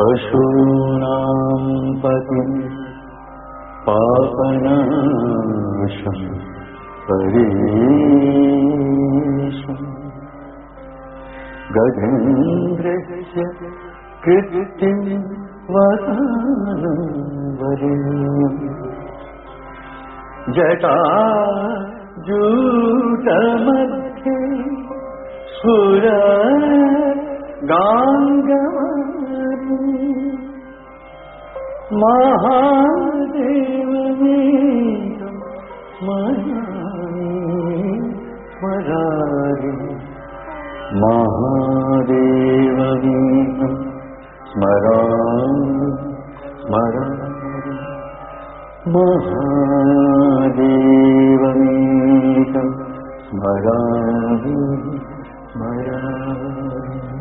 पशूनां पतिं पापनाशं परीशम्। गजेन्द्रस्य कृतिं वरेण्यम् जटा जूटमध्ये सुर गाङ्गवारी महादेवनीयं स्मरामि स्मरामि महादेवनीतं स्मरामि स्मरामि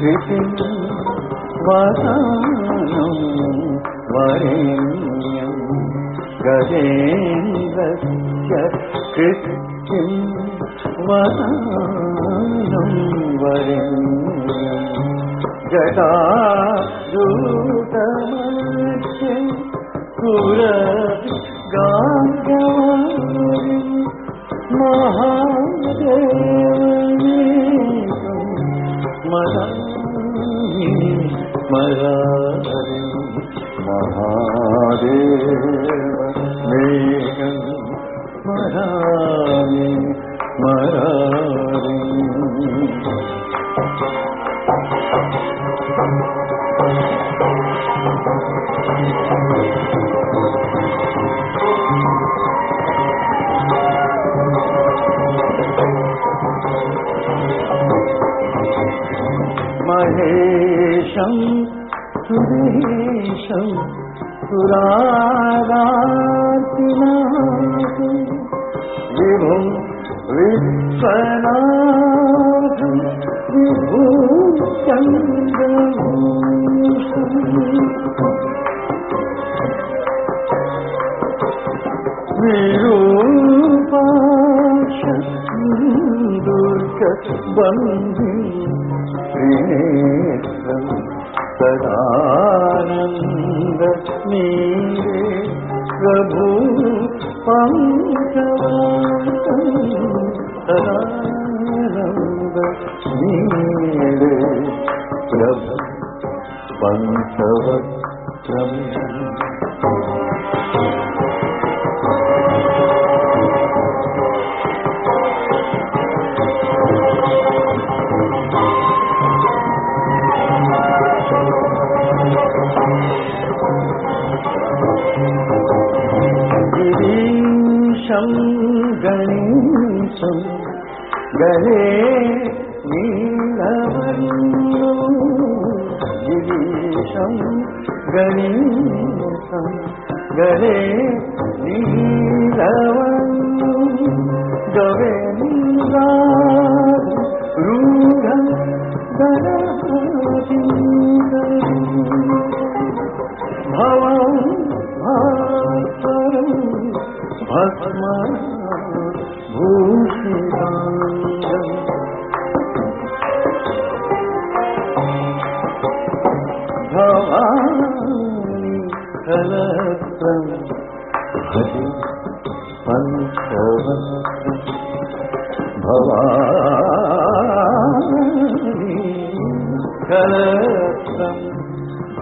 कृतिं वसानं वरेण्यं गजेन्द्रस्य कृतिं वसानं वरेण्यम् जटा दूतमध्ये पुर महेशं सुरेशं सुरारातिनाथं विभुं विभूचन्द्रभूषम् सदानन्द नीरे प्रभु पङ्कवान्तं सदानन्द नीरे प्रभु पञ्चवक्त्रम् గణేశం. గణే నీలవర్ణం గిరీశం గణేశం గణే నీలవర్ణం గవేంద్రా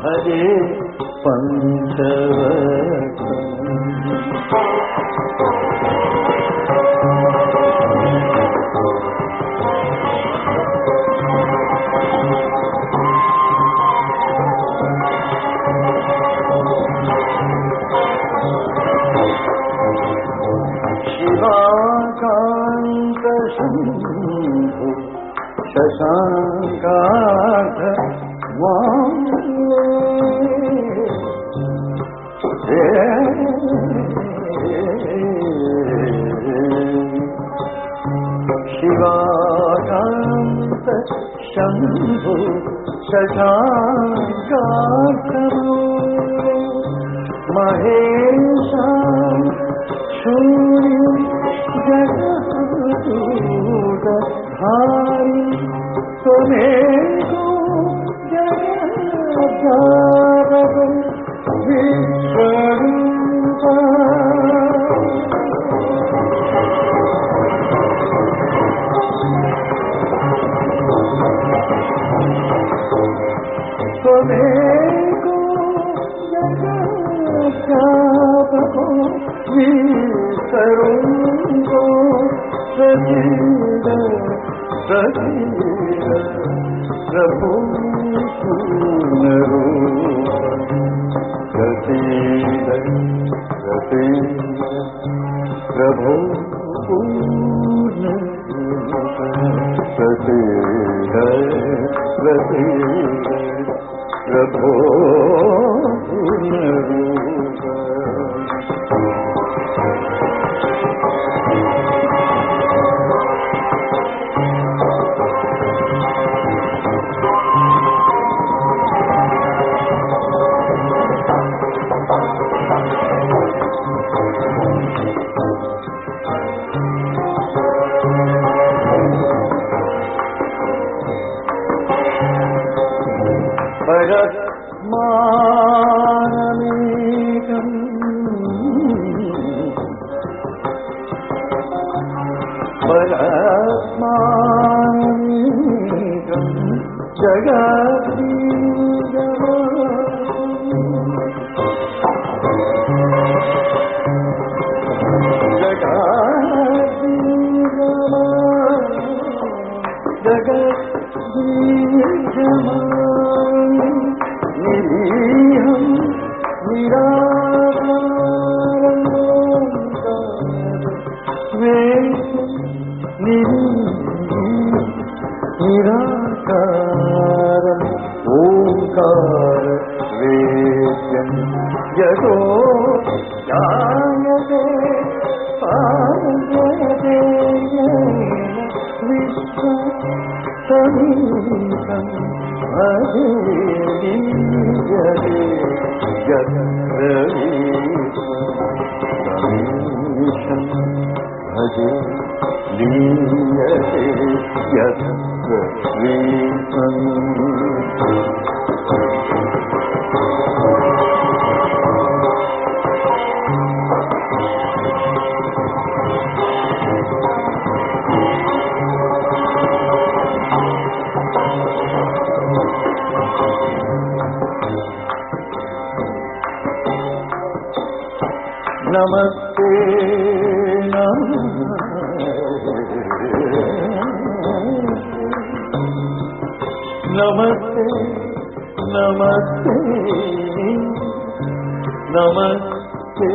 भजे पञ्चवक्त्रम् शिवाकान्तशम्भु शम्भु शशाङ्काकरो महेशा जगदूतधारि त्वमेको विसरुङ्गो प्रसीद प्रसीद प्रभु पूर्णरूप प्रसीद प्रसीद प्रभो पूर्णरूप प्रसीद प्रसीद प्रभो पूर्णरूप परस्मानमेकम् గీతం అదే దింజలే జగీతం భజే లీయతే యత్ర వీతం नमस्ते नमस्ते नमस्ते नमस्ते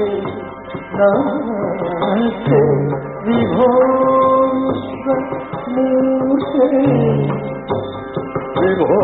नमस्ते विभो विश्वमूर्ते विभो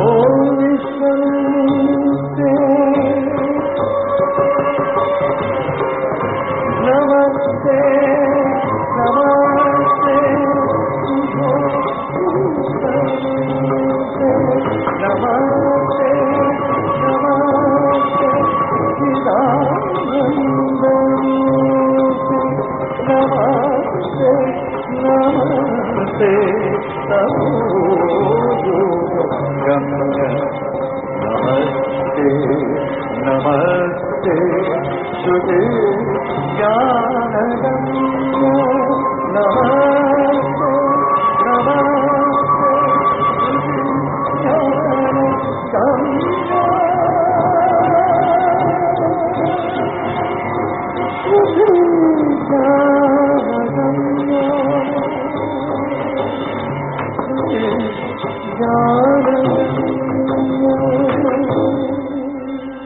Namaste, Namaste, Shri Jnana